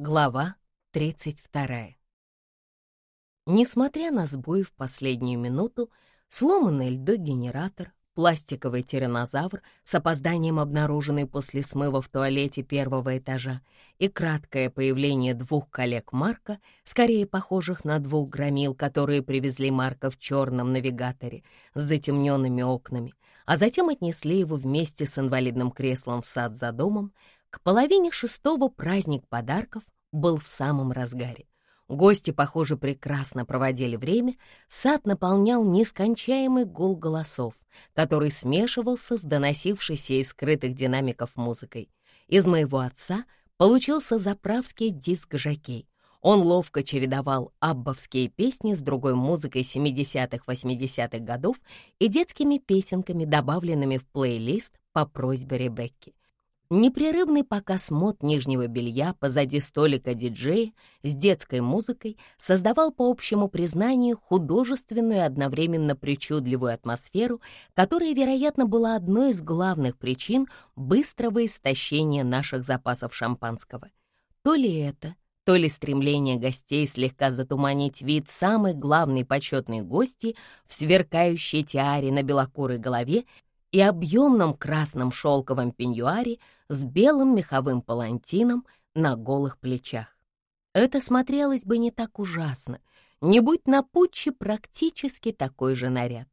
Глава 32. Несмотря на сбой в последнюю минуту, сломанный льдогенератор, пластиковый тиранозавр с опозданием обнаруженный после смыва в туалете первого этажа и краткое появление двух коллег Марка, скорее похожих на двух громил, которые привезли Марка в черном навигаторе с затемненными окнами, а затем отнесли его вместе с инвалидным креслом в сад за домом, к половине шестого праздник подарков был в самом разгаре. Гости, похоже, прекрасно проводили время, сад наполнял нескончаемый гул голосов, который смешивался с доносившейся из скрытых динамиков музыкой. Из моего отца получился заправский диск-жокей. Он ловко чередовал аббовские песни с другой музыкой 70-х-80-х годов и детскими песенками, добавленными в плейлист по просьбе Ребекки. Непрерывный показ мод нижнего белья позади столика диджея с детской музыкой создавал, по общему признанию, художественную и одновременно причудливую атмосферу, которая, вероятно, была одной из главных причин быстрого истощения наших запасов шампанского. То ли это, то ли стремление гостей слегка затуманить вид самой главной почетной гости в сверкающей тиаре на белокурой голове и объемном красном шелковом пеньюаре с белым меховым палантином на голых плечах. Это смотрелось бы не так ужасно, не будь на Путче практически такой же наряд.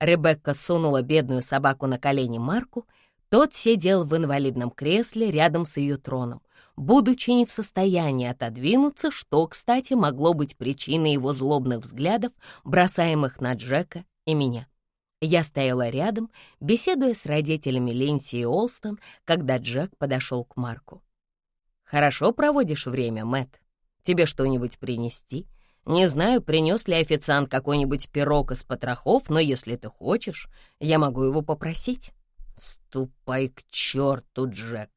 Ребекка сунула бедную собаку на колени Марку, тот сидел в инвалидном кресле рядом с ее троном, будучи не в состоянии отодвинуться, что, кстати, могло быть причиной его злобных взглядов, бросаемых на Джека и меня. Я стояла рядом, беседуя с родителями Линси и Олстон, когда Джек подошел к Марку. «Хорошо проводишь время, Мэтт? Тебе что-нибудь принести? Не знаю, принес ли официант какой-нибудь пирог из потрохов, но если ты хочешь, я могу его попросить». «Ступай к черту, Джек!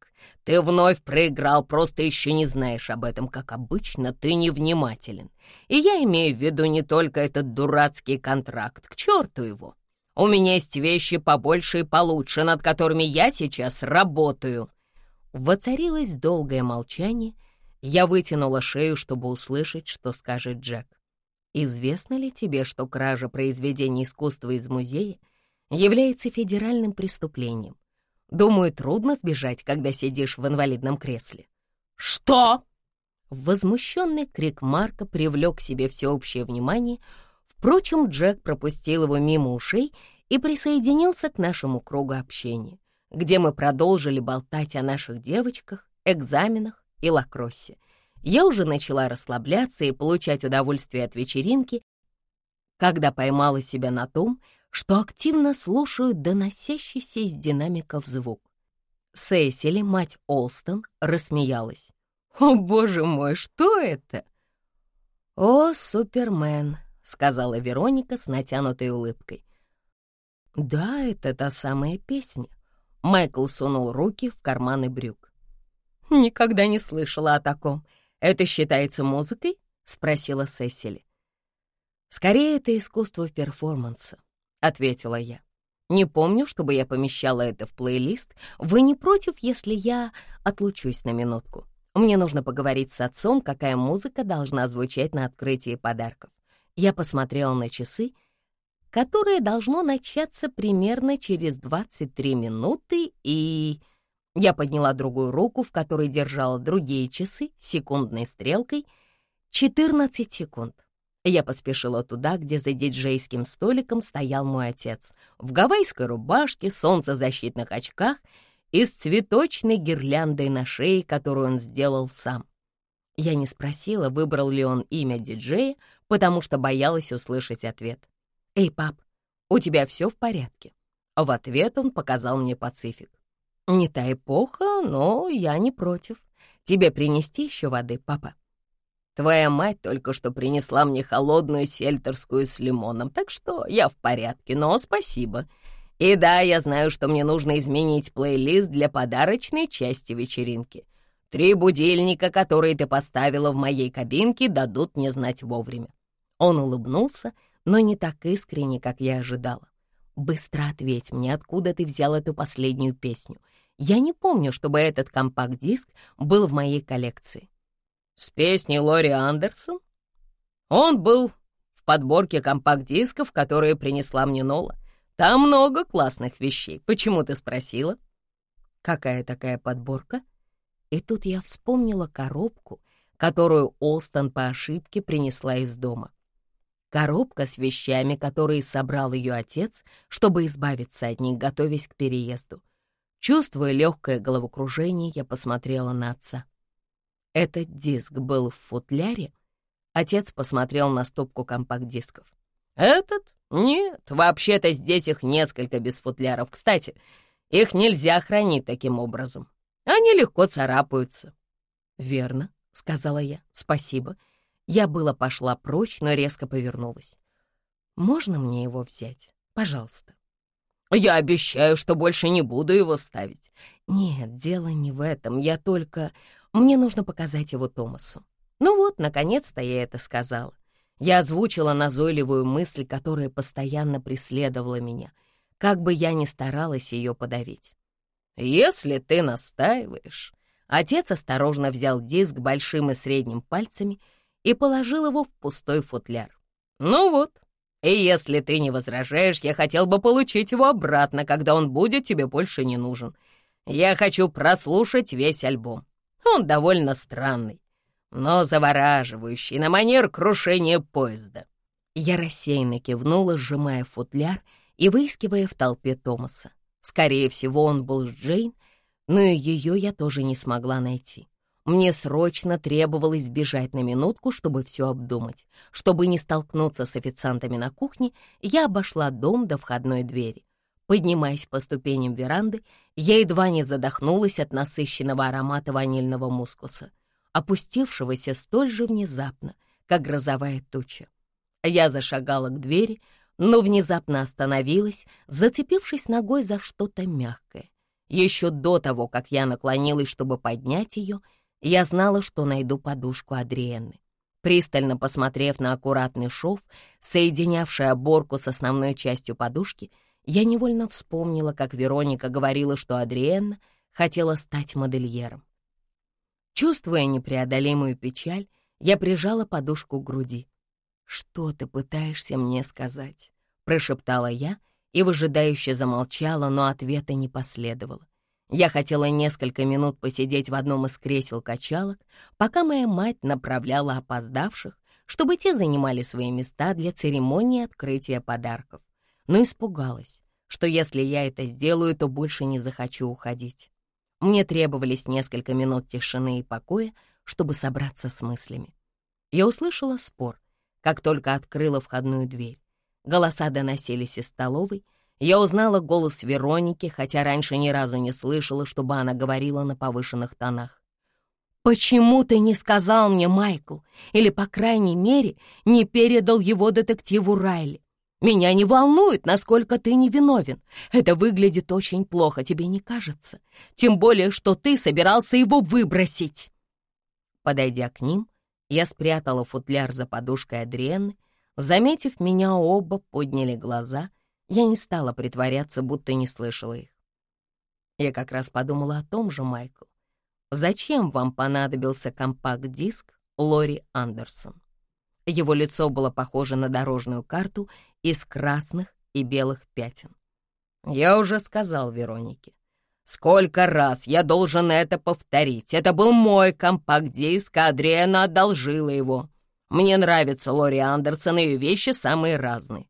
Ты вновь проиграл, просто еще не знаешь об этом, как обычно, ты невнимателен. И я имею в виду не только этот дурацкий контракт, к черту его!» У меня есть вещи побольше и получше, над которыми я сейчас работаю». Воцарилось долгое молчание. Я вытянула шею, чтобы услышать, что скажет Джек. «Известно ли тебе, что кража произведений искусства из музея является федеральным преступлением? Думаю, трудно сбежать, когда сидишь в инвалидном кресле». «Что?» Возмущенный крик Марка привлек к себе всеобщее внимание — Впрочем, Джек пропустил его мимо ушей и присоединился к нашему кругу общения, где мы продолжили болтать о наших девочках, экзаменах и лакроссе. Я уже начала расслабляться и получать удовольствие от вечеринки, когда поймала себя на том, что активно слушаю доносящийся из динамиков звук. Сесили, мать Олстон, рассмеялась. «О, боже мой, что это?» «О, Супермен!» — сказала Вероника с натянутой улыбкой. «Да, это та самая песня». Майкл сунул руки в карманы брюк. «Никогда не слышала о таком. Это считается музыкой?» — спросила Сесили. «Скорее, это искусство перформанса», — ответила я. «Не помню, чтобы я помещала это в плейлист. Вы не против, если я отлучусь на минутку? Мне нужно поговорить с отцом, какая музыка должна звучать на открытии подарков. Я посмотрела на часы, которое должно начаться примерно через 23 минуты, и... Я подняла другую руку, в которой держала другие часы, секундной стрелкой, 14 секунд. Я поспешила туда, где за диджейским столиком стоял мой отец, в гавайской рубашке, солнцезащитных очках и с цветочной гирляндой на шее, которую он сделал сам. Я не спросила, выбрал ли он имя диджея, потому что боялась услышать ответ. «Эй, пап, у тебя все в порядке?» В ответ он показал мне Пацифик. «Не та эпоха, но я не против. Тебе принести еще воды, папа?» «Твоя мать только что принесла мне холодную сельтерскую с лимоном, так что я в порядке, но спасибо. И да, я знаю, что мне нужно изменить плейлист для подарочной части вечеринки. Три будильника, которые ты поставила в моей кабинке, дадут мне знать вовремя». Он улыбнулся, но не так искренне, как я ожидала. «Быстро ответь мне, откуда ты взял эту последнюю песню. Я не помню, чтобы этот компакт-диск был в моей коллекции». С песней Лори Андерсон? Он был в подборке компакт-дисков, которые принесла мне Нола. Там много классных вещей. Почему ты спросила? Какая такая подборка? И тут я вспомнила коробку, которую Олстон по ошибке принесла из дома. Коробка с вещами, которые собрал ее отец, чтобы избавиться от них, готовясь к переезду. Чувствуя легкое головокружение, я посмотрела на отца. Этот диск был в футляре? Отец посмотрел на стопку компакт-дисков. «Этот? Нет, вообще-то здесь их несколько без футляров. Кстати, их нельзя хранить таким образом. Они легко царапаются». «Верно», — сказала я. «Спасибо». Я было пошла прочь, но резко повернулась. «Можно мне его взять? Пожалуйста». «Я обещаю, что больше не буду его ставить». «Нет, дело не в этом. Я только... Мне нужно показать его Томасу». Ну вот, наконец-то я это сказала. Я озвучила назойливую мысль, которая постоянно преследовала меня, как бы я ни старалась ее подавить. «Если ты настаиваешь...» Отец осторожно взял диск большим и средним пальцами и положил его в пустой футляр. «Ну вот, и если ты не возражаешь, я хотел бы получить его обратно, когда он будет тебе больше не нужен. Я хочу прослушать весь альбом. Он довольно странный, но завораживающий на манер крушения поезда». Я рассеянно кивнула, сжимая футляр и выискивая в толпе Томаса. Скорее всего, он был с Джейн, но и ее я тоже не смогла найти. Мне срочно требовалось сбежать на минутку, чтобы все обдумать. Чтобы не столкнуться с официантами на кухне, я обошла дом до входной двери. Поднимаясь по ступеням веранды, я едва не задохнулась от насыщенного аромата ванильного мускуса, опустившегося столь же внезапно, как грозовая туча. Я зашагала к двери, но внезапно остановилась, зацепившись ногой за что-то мягкое. Еще до того, как я наклонилась, чтобы поднять ее, я знала, что найду подушку Адриенны. Пристально посмотрев на аккуратный шов, соединявший оборку с основной частью подушки, я невольно вспомнила, как Вероника говорила, что Адриенна хотела стать модельером. Чувствуя непреодолимую печаль, я прижала подушку к груди. «Что ты пытаешься мне сказать?» — прошептала я и выжидающе замолчала, но ответа не последовало. Я хотела несколько минут посидеть в одном из кресел-качалок, пока моя мать направляла опоздавших, чтобы те занимали свои места для церемонии открытия подарков. Но испугалась, что если я это сделаю, то больше не захочу уходить. Мне требовались несколько минут тишины и покоя, чтобы собраться с мыслями. Я услышала спор, как только открыла входную дверь. Голоса доносились из столовой, я узнала голос Вероники, хотя раньше ни разу не слышала, чтобы она говорила на повышенных тонах. «Почему ты не сказал мне, Майкл, или, по крайней мере, не передал его детективу Райли? Меня не волнует, насколько ты невиновен. Это выглядит очень плохо, тебе не кажется? Тем более, что ты собирался его выбросить». Подойдя к ним, я спрятала футляр за подушкой Адриенны. Заметив меня, оба подняли глаза — я не стала притворяться, будто не слышала их. Я как раз подумала о том же, Майкл. Зачем вам понадобился компакт-диск Лори Андерсон? Его лицо было похоже на дорожную карту из красных и белых пятен. Я уже сказал Веронике. Сколько раз я должен это повторить? Это был мой компакт-диск, а Адриана одолжила его. Мне нравится Лори Андерсон, ее вещи самые разные.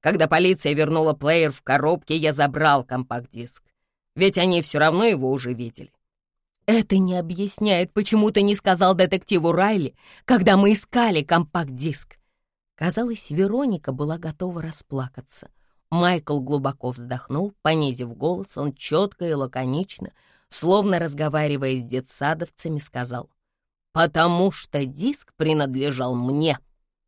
Когда полиция вернула плеер в коробке, я забрал компакт-диск. Ведь они все равно его уже видели. Это не объясняет, почему ты не сказал детективу Райли, когда мы искали компакт-диск. Казалось, Вероника была готова расплакаться. Майкл глубоко вздохнул, понизив голос, он четко и лаконично, словно разговаривая с детсадовцами, сказал, «Потому что диск принадлежал мне».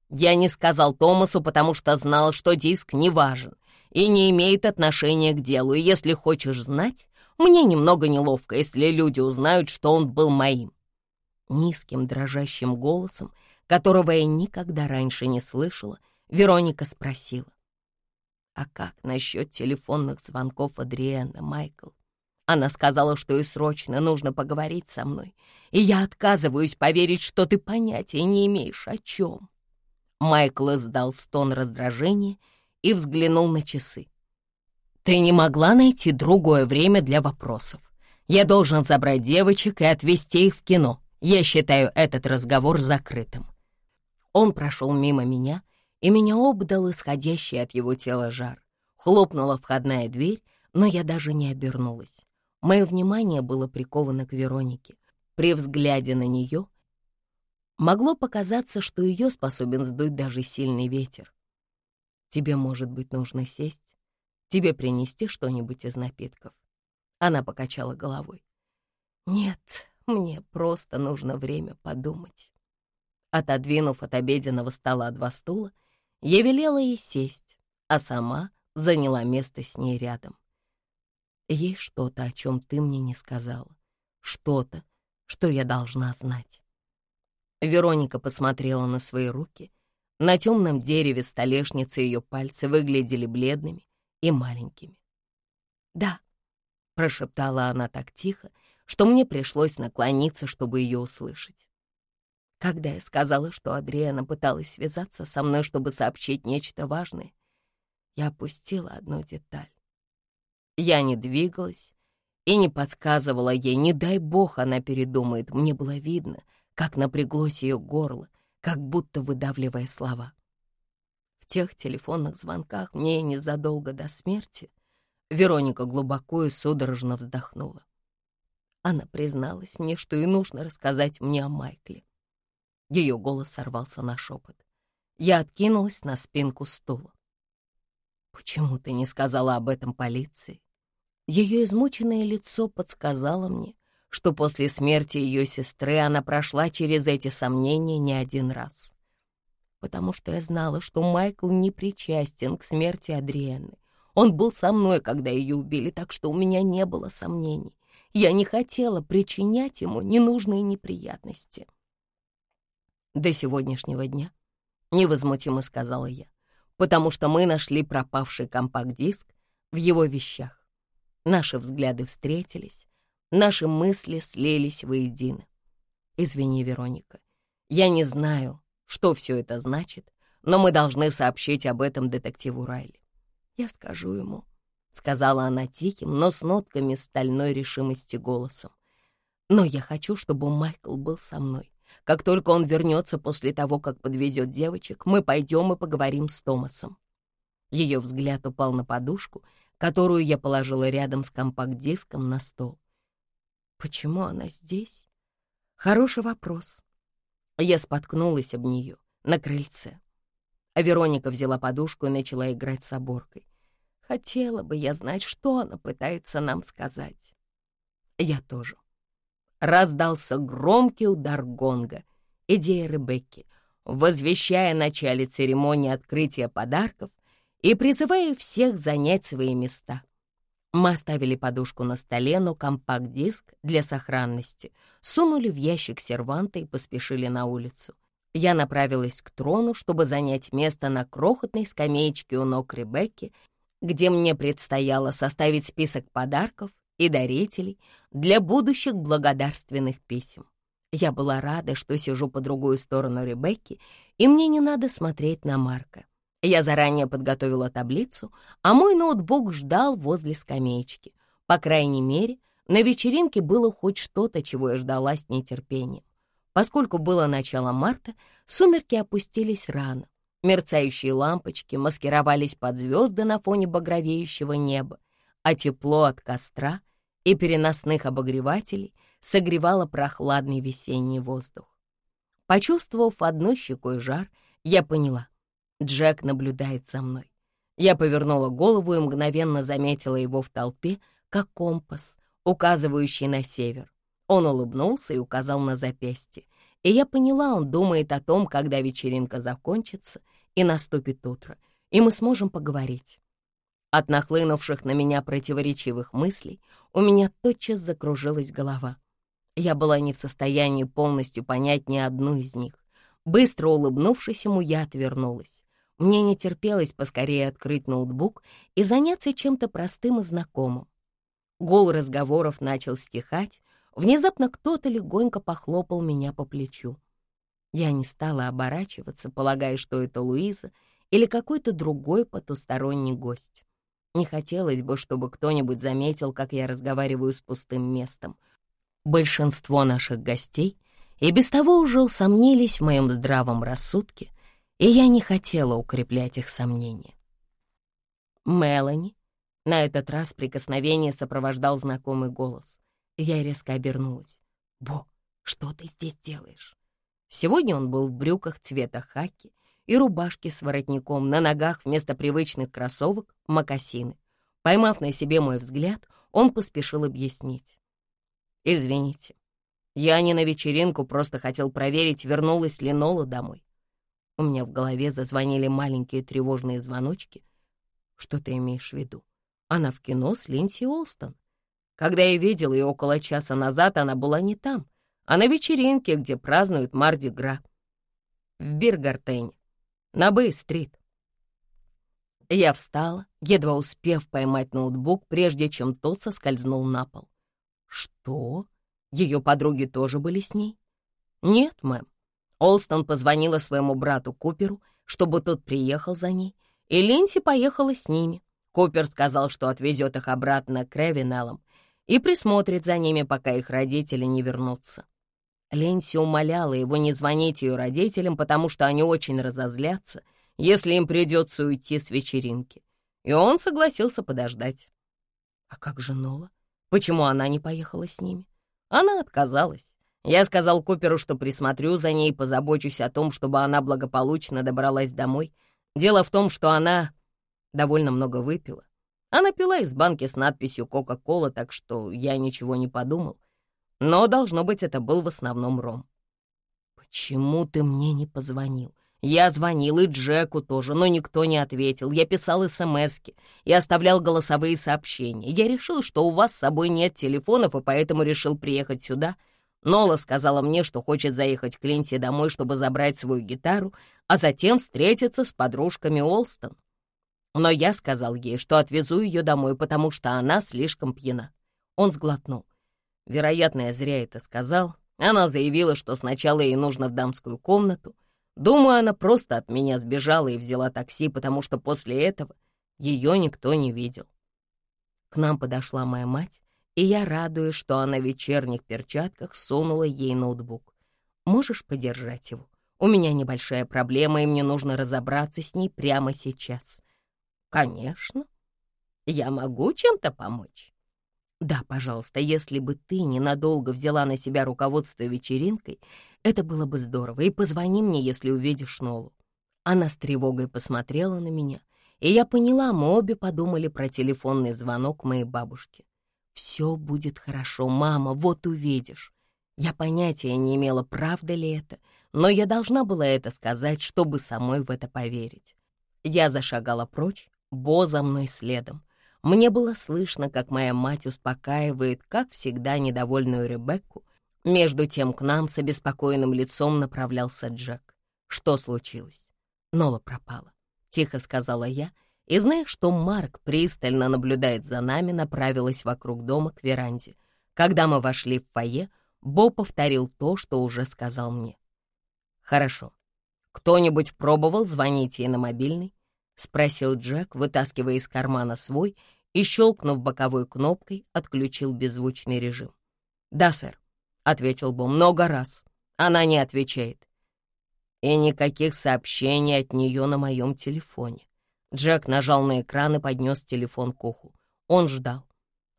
Я не сказал Томасу, потому что знал, что диск не важен и не имеет отношения к делу. И если хочешь знать, мне немного неловко, если люди узнают, что он был моим. Низким дрожащим голосом, которого я никогда раньше не слышала, Вероника спросила. «А как насчет телефонных звонков Адриэна, Майкл? Она сказала, что и срочно нужно поговорить со мной, и я отказываюсь поверить, что ты понятия не имеешь о чем. Майкл издал стон раздражения и взглянул на часы. «Ты не могла найти другое время для вопросов. Я должен забрать девочек и отвезти их в кино. Я считаю этот разговор закрытым». Он прошел мимо меня, и меня обдал исходящий от его тела жар. Хлопнула входная дверь, но я даже не обернулась. Мое внимание было приковано к Веронике. При взгляде на нее могло показаться, что ее способен сдуть даже сильный ветер. Тебе, может быть, нужно сесть? Тебе принести что-нибудь из напитков?» Она покачала головой. «Нет, мне просто нужно время подумать». Отодвинув от обеденного стола два стула, я велела ей сесть, а сама заняла место с ней рядом. Есть что-то, о чем ты мне не сказала. Что-то, что я должна знать. Вероника посмотрела на свои руки. На темном дереве столешницы ее пальцы выглядели бледными и маленькими. «Да», — прошептала она так тихо, что мне пришлось наклониться, чтобы ее услышать. Когда я сказала, что Адриана пыталась связаться со мной, чтобы сообщить нечто важное, я опустила одну деталь. Я не двигалась и не подсказывала ей, не дай бог она передумает. Мне было видно, как напряглось ее горло, как будто выдавливая слова. В тех телефонных звонках мне незадолго до смерти Вероника глубоко и судорожно вздохнула. Она призналась мне, что и нужно рассказать мне о Майкле. Ее голос сорвался на шепот. Я откинулась на спинку стула. «Почему ты не сказала об этом полиции?» Ее измученное лицо подсказало мне, что после смерти ее сестры она прошла через эти сомнения не один раз. Потому что я знала, что Майкл не причастен к смерти Адриэны. Он был со мной, когда ее убили, так что у меня не было сомнений. Я не хотела причинять ему ненужные неприятности. До сегодняшнего дня, невозмутимо сказала я, потому что мы нашли пропавший компакт-диск в его вещах. Наши взгляды встретились, наши мысли слились воедино. Извини, Вероника, я не знаю, что все это значит, но мы должны сообщить об этом детективу Райли. Я скажу ему, — сказала она тихим, но с нотками стальной решимости голосом. Но я хочу, чтобы Майкл был со мной. Как только он вернется после того, как подвезет девочек, мы пойдем и поговорим с Томасом. Ее взгляд упал на подушку, которую я положила рядом с компакт-диском на стол. Почему она здесь? Хороший вопрос. Я споткнулась об нее на крыльце. А Вероника взяла подушку и начала играть с оборкой. Хотела бы я знать, что она пытается нам сказать. Я тоже раздался громкий удар гонга. Идея Ребекки, возвещая начале церемонии открытия подарков и призывая всех занять свои места. Мы оставили подушку на столе, но компакт-диск для сохранности сунули в ящик серванта и поспешили на улицу. Я направилась к трону, чтобы занять место на крохотной скамеечке у ног Ребекки, где мне предстояло составить список подарков и дарителей для будущих благодарственных писем. Я была рада, что сижу по другую сторону Ребекки, и мне не надо смотреть на Марка. Я заранее подготовила таблицу, а мой ноутбук ждал возле скамеечки. По крайней мере, на вечеринке было хоть что-то, чего я ждала с нетерпением. Поскольку было начало марта, сумерки опустились рано. Мерцающие лампочки маскировались под звезды на фоне багровеющего неба, а тепло от костра и переносных обогревателей согревало прохладный весенний воздух. Почувствовав одной щекой жар, я поняла — Джек наблюдает за мной. Я повернула голову и мгновенно заметила его в толпе, как компас, указывающий на север. Он улыбнулся и указал на запястье, и я поняла, он думает о том, когда вечеринка закончится и наступит утро, и мы сможем поговорить. От нахлынувших на меня противоречивых мыслей у меня тотчас закружилась голова. Я была не в состоянии полностью понять ни одну из них. Быстро улыбнувшись ему, я отвернулась. Мне не терпелось поскорее открыть ноутбук и заняться чем-то простым и знакомым. Гул разговоров начал стихать. Внезапно кто-то легонько похлопал меня по плечу. Я не стала оборачиваться, полагая, что это Луиза или какой-то другой потусторонний гость. Не хотелось бы, чтобы кто-нибудь заметил, как я разговариваю с пустым местом. Большинство наших гостей и без того уже усомнились в моем здравом рассудке, и я не хотела укреплять их сомнения. «Мелани?» На этот раз прикосновение сопровождал знакомый голос. Я резко обернулась. «Бо, что ты здесь делаешь?» Сегодня он был в брюках цвета хаки и рубашке с воротником, на ногах вместо привычных кроссовок — мокасины. Поймав на себе мой взгляд, он поспешил объяснить. «Извините, я не на вечеринку, просто хотел проверить, вернулась ли Нола домой. У меня в голове зазвонили маленькие тревожные звоночки. Что ты имеешь в виду? Она в кино с Линдси Олстон. Когда я видел ее около часа назад, она была не там, а на вечеринке, где празднуют Марди-Гра. В Биргартене, на Бэй-стрит. Я встала, едва успев поймать ноутбук, прежде чем тот соскользнул на пол. Что? Ее подруги тоже были с ней? Нет, мэм. Олстон позвонила своему брату Куперу, чтобы тот приехал за ней, и Линси поехала с ними. Купер сказал, что отвезет их обратно к Ревинеллам и присмотрит за ними, пока их родители не вернутся. Линси умоляла его не звонить ее родителям, потому что они очень разозлятся, если им придется уйти с вечеринки. И он согласился подождать. А как же Нола? Почему она не поехала с ними? Она отказалась. Я сказал Куперу, что присмотрю за ней и позабочусь о том, чтобы она благополучно добралась домой. Дело в том, что она довольно много выпила. Она пила из банки с надписью «Кока-кола», так что я ничего не подумал. Но, должно быть, это был в основном ром. «Почему ты мне не позвонил? Я звонил и Джеку тоже, но никто не ответил. Я писал СМСки и оставлял голосовые сообщения. Я решил, что у вас с собой нет телефонов, и поэтому решил приехать сюда. Нола сказала мне, что хочет заехать к Линси домой, чтобы забрать свою гитару, а затем встретиться с подружками Олстон. Но я сказал ей, что отвезу ее домой, потому что она слишком пьяна. Он сглотнул. Вероятно, я зря это сказал. Она заявила, что сначала ей нужно в дамскую комнату, Думаю, она просто от меня сбежала и взяла такси, потому что после этого ее никто не видел. К нам подошла моя мать, и я радуюсь, что она в вечерних перчатках сунула ей ноутбук. Можешь подержать его? У меня небольшая проблема, и мне нужно разобраться с ней прямо сейчас. Конечно. Я могу чем-то помочь? Да, пожалуйста, если бы ты ненадолго взяла на себя руководство вечеринкой, это было бы здорово, и позвони мне, если увидишь Нолу». Она с тревогой посмотрела на меня, и я поняла, мы обе подумали про телефонный звонок моей бабушки. «Все будет хорошо, мама, вот увидишь». Я понятия не имела, правда ли это, но я должна была это сказать, чтобы самой в это поверить. Я зашагала прочь, Бо за мной следом. Мне было слышно, как моя мать успокаивает, как всегда, недовольную Ребекку, между тем к нам с обеспокоенным лицом направлялся Джек. Что случилось? Нола пропала. Тихо сказала я, и, зная, что Марк пристально наблюдает за нами, направилась вокруг дома к веранде. Когда мы вошли в фойе, Бо повторил то, что уже сказал мне. «Хорошо. Кто-нибудь пробовал звонить ей на мобильный?» — спросил Джек, вытаскивая из кармана свой и, щелкнув боковой кнопкой, отключил беззвучный режим. «Да, сэр. — ответил Бо, — много раз. Она не отвечает. И никаких сообщений от нее на моем телефоне. Джек нажал на экран и поднес телефон к уху. Он ждал.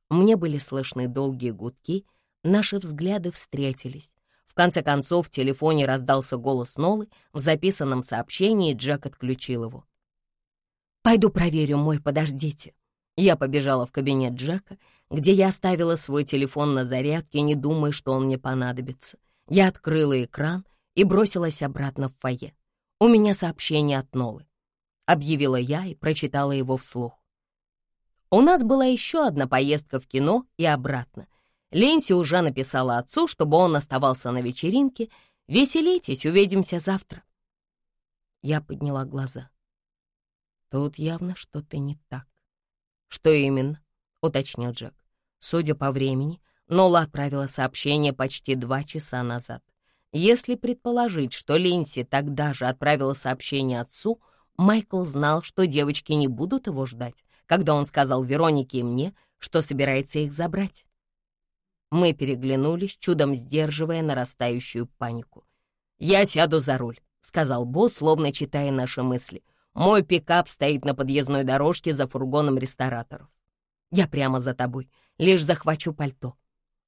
Мне были слышны долгие гудки, наши взгляды встретились. В конце концов в телефоне раздался голос Нолы, в записанном сообщении Джек отключил его. «Пойду проверю мой, подождите». Я побежала в кабинет Джека, где я оставила свой телефон на зарядке, не думая, что он мне понадобится. Я открыла экран и бросилась обратно в фойе. «У меня сообщение от Нолы», — объявила я и прочитала его вслух. У нас была еще одна поездка в кино и обратно. Линси уже написала отцу, чтобы он оставался на вечеринке. «Веселитесь, увидимся завтра». Я подняла глаза. Тут явно что-то не так. «Что именно?» — уточнил Джек. Судя по времени, Нола отправила сообщение почти два часа назад. Если предположить, что Линси тогда же отправила сообщение отцу, Майкл знал, что девочки не будут его ждать, когда он сказал Веронике и мне, что собирается их забрать. Мы переглянулись, чудом сдерживая нарастающую панику. «Я сяду за руль», — сказал босс, словно читая наши мысли. «Мой пикап стоит на подъездной дорожке за фургоном рестораторов. Я прямо за тобой, лишь захвачу пальто».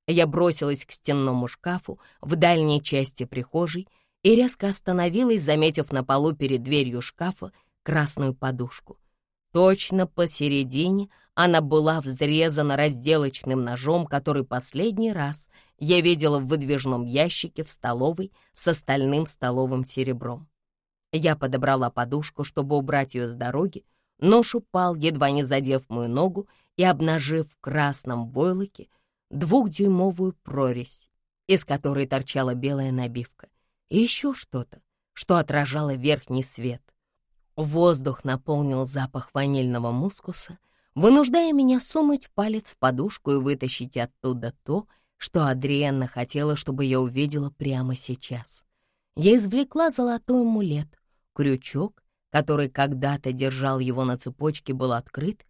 Я бросилась к стенному шкафу в дальней части прихожей и резко остановилась, заметив на полу перед дверью шкафа красную подушку. Точно посередине она была взрезана разделочным ножом, который последний раз я видела в выдвижном ящике в столовой с остальным столовым серебром. Я подобрала подушку, чтобы убрать ее с дороги, нож упал, едва не задев мою ногу и обнажив в красном войлоке двухдюймовую прорезь, из которой торчала белая набивка, и еще что-то, что отражало верхний свет. Воздух наполнил запах ванильного мускуса, вынуждая меня сунуть палец в подушку и вытащить оттуда то, что Адриэнна хотела, чтобы я увидела прямо сейчас. Я извлекла золотой амулет, крючок, который когда-то держал его на цепочке, был открыт.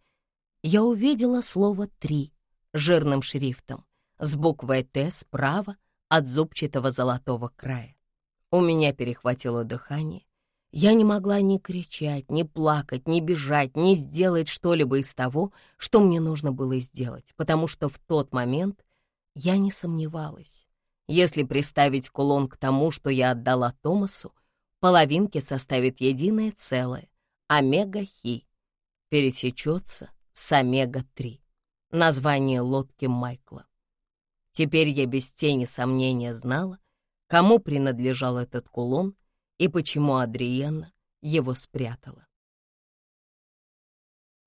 Я увидела слово «три» жирным шрифтом, с буквой «Т» справа от зубчатого золотого края. У меня перехватило дыхание, я не могла ни кричать, ни плакать, ни бежать, ни сделать что-либо из того, что мне нужно было сделать, потому что в тот момент я не сомневалась. Если приставить кулон к тому, что я отдала Томасу, половинки составит единое целое, омега-хи, пересечется с омега-3, название лодки Майкла. Теперь я без тени сомнения знала, кому принадлежал этот кулон — и почему Адриена его спрятала.